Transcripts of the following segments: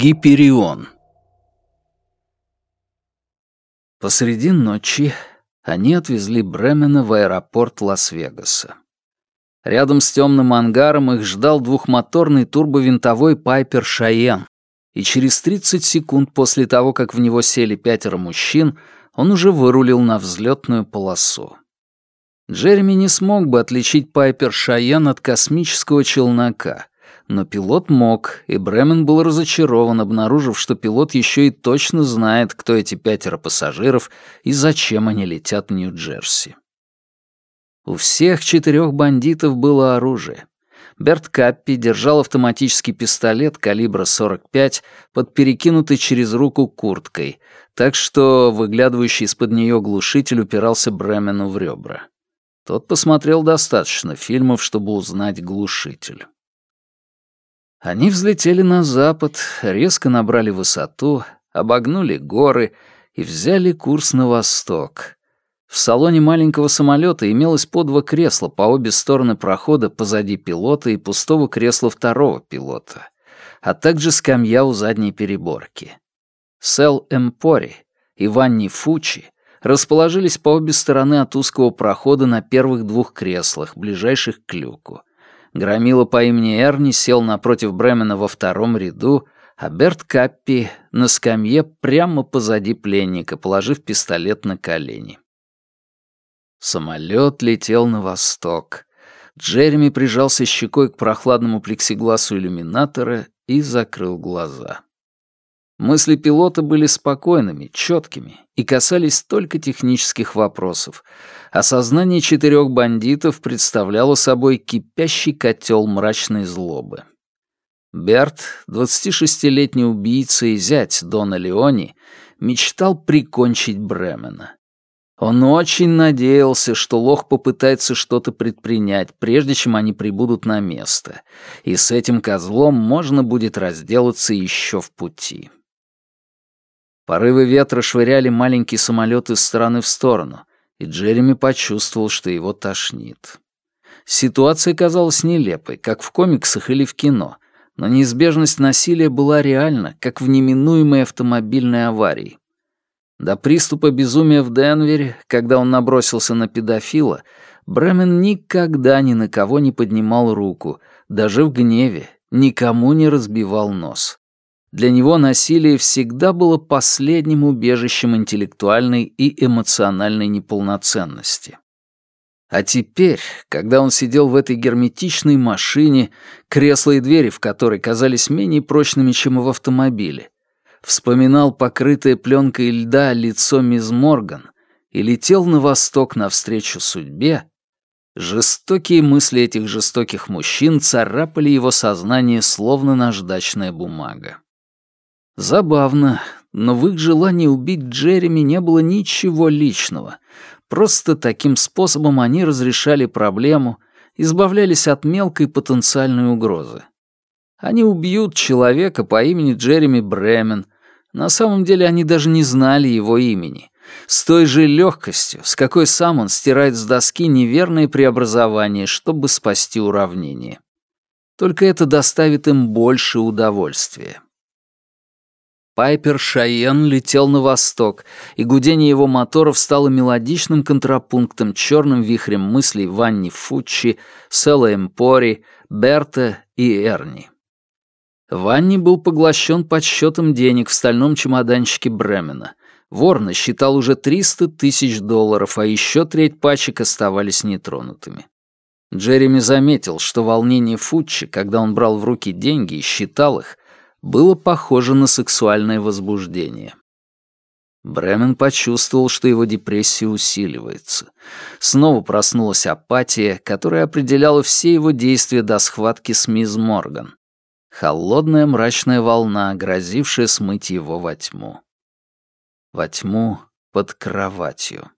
Гиперион Посреди ночи они отвезли Бремена в аэропорт Лас-Вегаса. Рядом с темным ангаром их ждал двухмоторный турбовинтовой Пайпер Шайен, и через 30 секунд после того, как в него сели пятеро мужчин, он уже вырулил на взлетную полосу. Джереми не смог бы отличить Пайпер Шайен от космического челнока, но пилот мог, и Бремен был разочарован, обнаружив, что пилот еще и точно знает, кто эти пятеро пассажиров и зачем они летят в Нью-Джерси. У всех четырех бандитов было оружие. Берт Каппи держал автоматический пистолет калибра 45 под перекинутой через руку курткой, так что выглядывающий из-под нее глушитель упирался Бремену в ребра. Тот посмотрел достаточно фильмов, чтобы узнать глушитель. Они взлетели на запад, резко набрали высоту, обогнули горы и взяли курс на восток. В салоне маленького самолета имелось по два кресла по обе стороны прохода позади пилота и пустого кресла второго пилота, а также скамья у задней переборки. Сел Эмпори и Ванни Фучи расположились по обе стороны от узкого прохода на первых двух креслах, ближайших к люку. Громила по имени Эрни сел напротив Бремена во втором ряду, а Берт Каппи на скамье прямо позади пленника, положив пистолет на колени. Самолет летел на восток. Джереми прижался щекой к прохладному плексигласу иллюминатора и закрыл глаза. Мысли пилота были спокойными, четкими и касались только технических вопросов, а сознание четырех бандитов представляло собой кипящий котел мрачной злобы. Берт, 26-летний убийца и зять Дона Леони, мечтал прикончить Бремена. Он очень надеялся, что Лох попытается что-то предпринять, прежде чем они прибудут на место, и с этим козлом можно будет разделаться еще в пути. Порывы ветра швыряли маленький самолет из стороны в сторону, и Джереми почувствовал, что его тошнит. Ситуация казалась нелепой, как в комиксах или в кино, но неизбежность насилия была реальна, как в неминуемой автомобильной аварии. До приступа безумия в Денвере, когда он набросился на педофила, Бремен никогда ни на кого не поднимал руку, даже в гневе, никому не разбивал нос. Для него насилие всегда было последним убежищем интеллектуальной и эмоциональной неполноценности. А теперь, когда он сидел в этой герметичной машине, кресла и двери в которой казались менее прочными, чем в автомобиле, вспоминал покрытое пленкой льда лицо мисс Морган и летел на восток навстречу судьбе, жестокие мысли этих жестоких мужчин царапали его сознание, словно наждачная бумага. Забавно, но в их желании убить Джереми не было ничего личного. Просто таким способом они разрешали проблему, избавлялись от мелкой потенциальной угрозы. Они убьют человека по имени Джереми Бремен. На самом деле они даже не знали его имени. С той же легкостью, с какой сам он стирает с доски неверные преобразования, чтобы спасти уравнение. Только это доставит им больше удовольствия. Пайпер Шайен летел на восток, и гудение его моторов стало мелодичным контрапунктом черным вихрем мыслей Ванни Фуччи, Села Эмпори, Берта и Эрни. Ванни был поглощен подсчетом денег в стальном чемоданчике Бремена. Вор насчитал уже 300 тысяч долларов, а еще треть пачек оставались нетронутыми. Джереми заметил, что волнение Фуччи, когда он брал в руки деньги и считал их, было похоже на сексуальное возбуждение. Бремен почувствовал, что его депрессия усиливается. Снова проснулась апатия, которая определяла все его действия до схватки с мисс Морган. Холодная мрачная волна, грозившая смыть его во тьму. Во тьму под кроватью.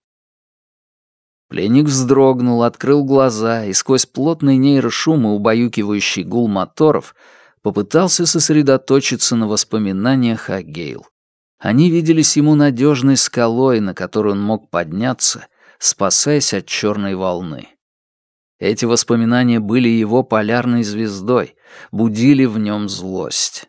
Пленник вздрогнул, открыл глаза, и сквозь плотный нейрошум и убаюкивающий гул моторов — попытался сосредоточиться на воспоминаниях о Гейл. Они виделись ему надежной скалой, на которую он мог подняться, спасаясь от черной волны. Эти воспоминания были его полярной звездой, будили в нем злость.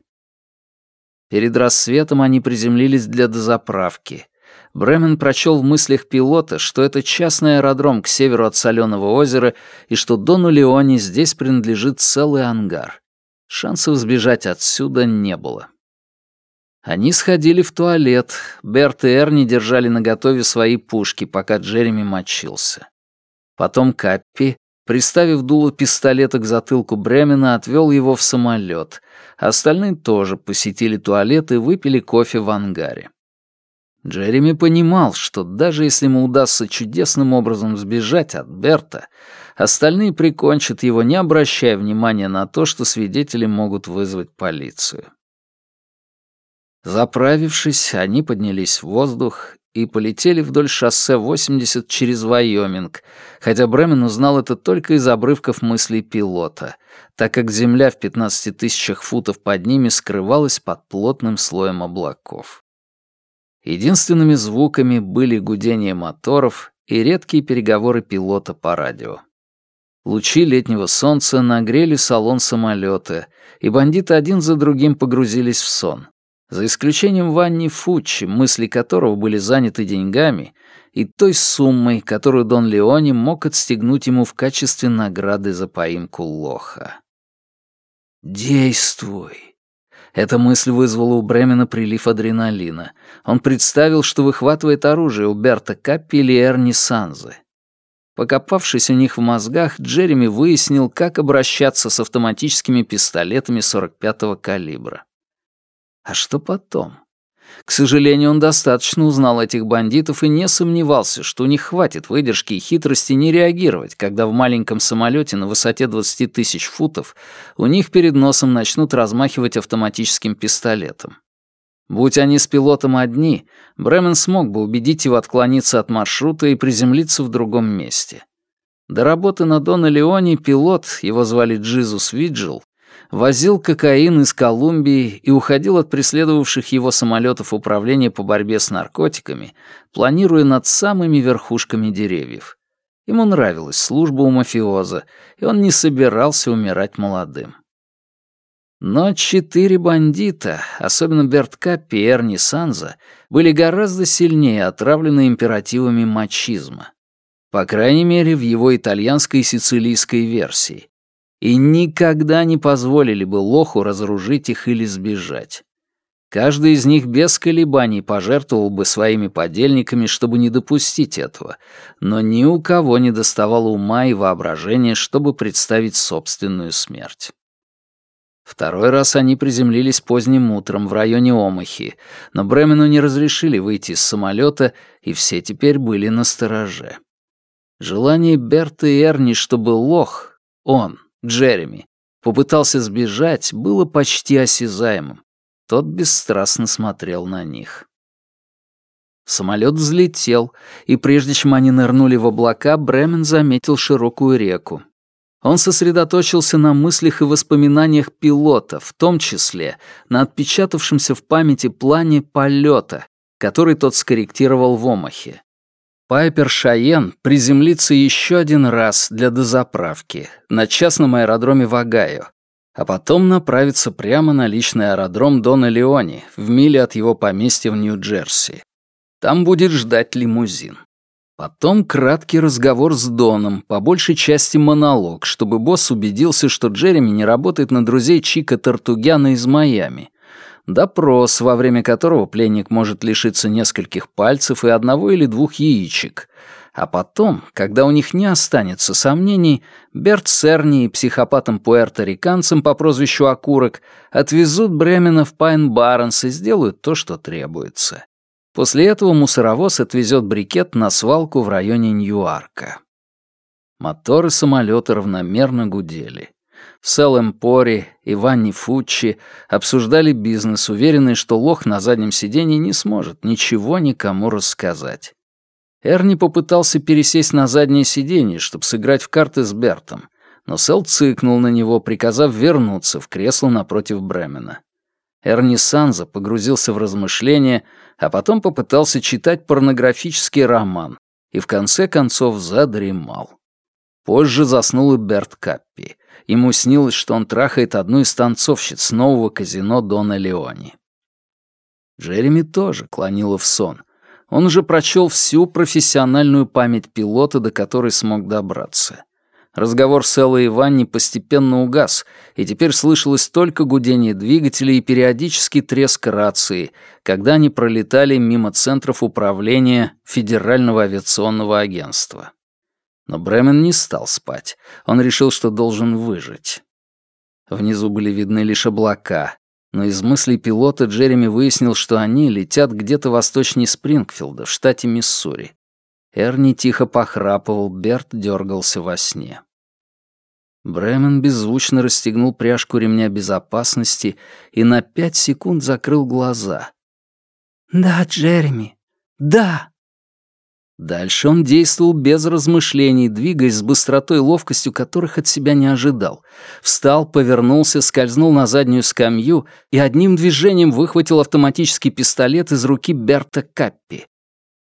Перед рассветом они приземлились для дозаправки. Бремен прочел в мыслях пилота, что это частный аэродром к северу от Соленого озера и что Дону Леоне здесь принадлежит целый ангар. Шансов сбежать отсюда не было. Они сходили в туалет. Берт и Эрни держали наготове свои пушки, пока Джереми мочился. Потом Каппи, приставив дуло пистолета к затылку Бремена, отвел его в самолет. Остальные тоже посетили туалет и выпили кофе в ангаре. Джереми понимал, что даже если ему удастся чудесным образом сбежать от Берта, остальные прикончат его, не обращая внимания на то, что свидетели могут вызвать полицию. Заправившись, они поднялись в воздух и полетели вдоль шоссе 80 через Вайоминг, хотя Бремен узнал это только из обрывков мыслей пилота, так как земля в 15 тысячах футов под ними скрывалась под плотным слоем облаков. Единственными звуками были гудение моторов и редкие переговоры пилота по радио. Лучи летнего солнца нагрели салон самолета, и бандиты один за другим погрузились в сон. За исключением Ванни Фуччи, мысли которого были заняты деньгами, и той суммой, которую Дон Леони мог отстегнуть ему в качестве награды за поимку лоха. «Действуй!» Эта мысль вызвала у Бремена прилив адреналина. Он представил, что выхватывает оружие у Берта Каппи или Эрни Санзы. Покопавшись у них в мозгах, Джереми выяснил, как обращаться с автоматическими пистолетами 45-го калибра. А что потом? К сожалению, он достаточно узнал этих бандитов и не сомневался, что у них хватит выдержки и хитрости не реагировать, когда в маленьком самолете на высоте 20 тысяч футов у них перед носом начнут размахивать автоматическим пистолетом. Будь они с пилотом одни, Бремен смог бы убедить его отклониться от маршрута и приземлиться в другом месте. До работы на Дона Леоне пилот, его звали Джизус Виджил, возил кокаин из Колумбии и уходил от преследовавших его самолетов управления по борьбе с наркотиками, планируя над самыми верхушками деревьев. Ему нравилась служба у мафиоза, и он не собирался умирать молодым. Но четыре бандита, особенно Берт Каппи и Эрни Санза, были гораздо сильнее отравлены императивами мачизма. По крайней мере, в его итальянской и сицилийской версии и никогда не позволили бы лоху разоружить их или сбежать. Каждый из них без колебаний пожертвовал бы своими подельниками, чтобы не допустить этого, но ни у кого не доставало ума и воображения, чтобы представить собственную смерть. Второй раз они приземлились поздним утром в районе Омахи, но Бремену не разрешили выйти из самолета, и все теперь были на стороже. Желание Берта и Эрни, чтобы лох, он, Джереми, попытался сбежать, было почти осязаемым. Тот бесстрастно смотрел на них. Самолет взлетел, и прежде чем они нырнули в облака, Бремен заметил широкую реку. Он сосредоточился на мыслях и воспоминаниях пилота, в том числе на отпечатавшемся в памяти плане полета, который тот скорректировал в Омахе. Пайпер Шайен приземлится еще один раз для дозаправки на частном аэродроме в Огайо, а потом направится прямо на личный аэродром Дона Леони в миле от его поместья в Нью-Джерси. Там будет ждать лимузин. Потом краткий разговор с Доном, по большей части монолог, чтобы босс убедился, что Джереми не работает на друзей Чика Тартугяна из Майами, допрос, во время которого пленник может лишиться нескольких пальцев и одного или двух яичек. А потом, когда у них не останется сомнений, Берт Серни с психопатом-пуэрториканцем по прозвищу Окурок отвезут Бремена в Пайн-Барнс и сделают то, что требуется. После этого мусоровоз отвезет брикет на свалку в районе Ньюарка. Моторы самолета равномерно гудели. Сэл Эмпори и Ванни Фуччи обсуждали бизнес, уверенные, что лох на заднем сиденье не сможет ничего никому рассказать. Эрни попытался пересесть на заднее сиденье, чтобы сыграть в карты с Бертом, но Сэл цыкнул на него, приказав вернуться в кресло напротив Бремена. Эрни Санза погрузился в размышления, а потом попытался читать порнографический роман и в конце концов задремал. Позже заснул и Берт Каппи. Ему снилось, что он трахает одну из танцовщиц нового казино Дона Леони. Джереми тоже клонило в сон. Он уже прочел всю профессиональную память пилота, до которой смог добраться. Разговор с Эллой и Ванни постепенно угас, и теперь слышалось только гудение двигателей и периодический треск рации, когда они пролетали мимо центров управления Федерального авиационного агентства. Но Бремен не стал спать. Он решил, что должен выжить. Внизу были видны лишь облака, но из мыслей пилота Джереми выяснил, что они летят где-то восточнее Спрингфилда, в штате Миссури. Эрни тихо похрапывал, Берт дергался во сне. Бремен беззвучно расстегнул пряжку ремня безопасности и на пять секунд закрыл глаза. «Да, Джереми, да!» Дальше он действовал без размышлений, двигаясь с быстротой и ловкостью, которых от себя не ожидал. Встал, повернулся, скользнул на заднюю скамью и одним движением выхватил автоматический пистолет из руки Берта Каппи.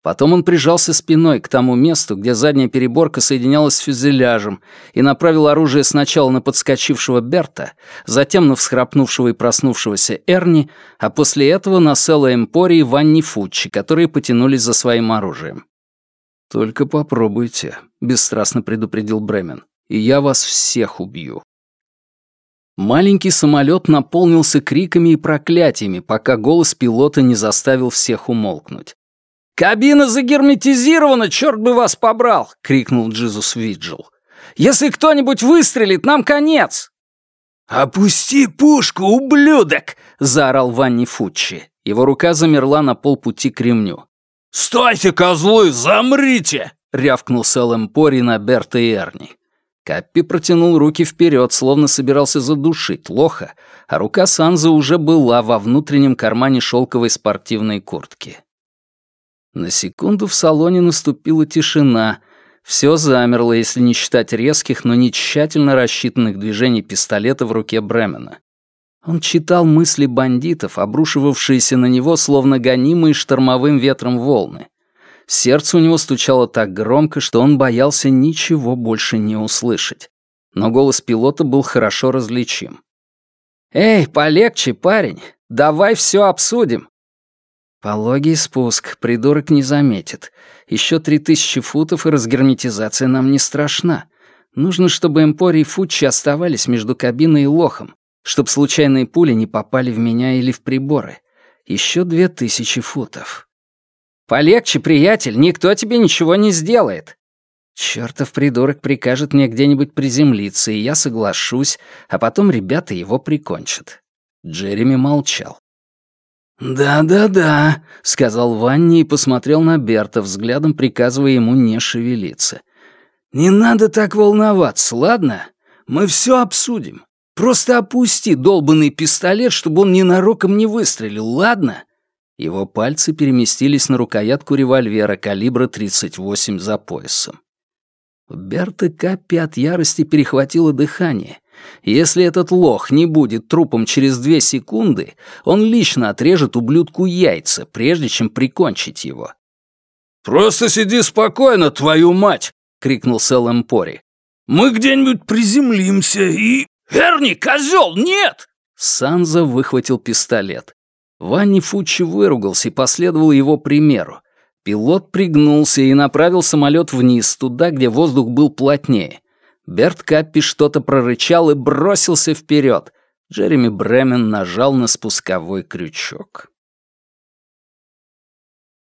Потом он прижался спиной к тому месту, где задняя переборка соединялась с фюзеляжем, и направил оружие сначала на подскочившего Берта, затем на всхрапнувшего и проснувшегося Эрни, а после этого на Селла Эмпори и Ванни Фуччи, которые потянулись за своим оружием. «Только попробуйте», — бесстрастно предупредил Бремен, «и я вас всех убью». Маленький самолет наполнился криками и проклятиями, пока голос пилота не заставил всех умолкнуть. «Кабина загерметизирована, черт бы вас побрал!» — крикнул Джизус Виджил. «Если кто-нибудь выстрелит, нам конец!» «Опусти пушку, ублюдок!» — заорал Ванни Фуччи. Его рука замерла на полпути к ремню. «Стойте, козлы, замрите!» — рявкнул Сэл Пори на Берта и Эрни. Каппи протянул руки вперед, словно собирался задушить лоха, а рука Санза уже была во внутреннем кармане шелковой спортивной куртки. На секунду в салоне наступила тишина. Все замерло, если не считать резких, но не тщательно рассчитанных движений пистолета в руке Бремена. Он читал мысли бандитов, обрушивавшиеся на него, словно гонимые штормовым ветром волны. Сердце у него стучало так громко, что он боялся ничего больше не услышать. Но голос пилота был хорошо различим. «Эй, полегче, парень! Давай все обсудим!» Пологий спуск, придурок не заметит. Еще три тысячи футов, и разгерметизация нам не страшна. Нужно, чтобы Эмпори и Фуччи оставались между кабиной и лохом чтоб случайные пули не попали в меня или в приборы. Еще две тысячи футов. «Полегче, приятель, никто тебе ничего не сделает». Чёртов придурок прикажет мне где-нибудь приземлиться, и я соглашусь, а потом ребята его прикончат. Джереми молчал. «Да-да-да», — сказал Ванни и посмотрел на Берта, взглядом приказывая ему не шевелиться. «Не надо так волноваться, ладно? Мы все обсудим. Просто опусти долбанный пистолет, чтобы он ненароком не выстрелил, ладно?» Его пальцы переместились на рукоятку револьвера калибра 38 за поясом. Берта Каппи от ярости перехватило дыхание. Если этот лох не будет трупом через две секунды, он лично отрежет ублюдку яйца, прежде чем прикончить его. «Просто сиди спокойно, твою мать!» — крикнул Сэл Эмпори. «Мы где-нибудь приземлимся и...» «Эрни, козел, нет!» Санза выхватил пистолет. Ванни Фуччи выругался и последовал его примеру. Пилот пригнулся и направил самолет вниз, туда, где воздух был плотнее. Берт Каппи что-то прорычал и бросился вперед. Джереми Бремен нажал на спусковой крючок.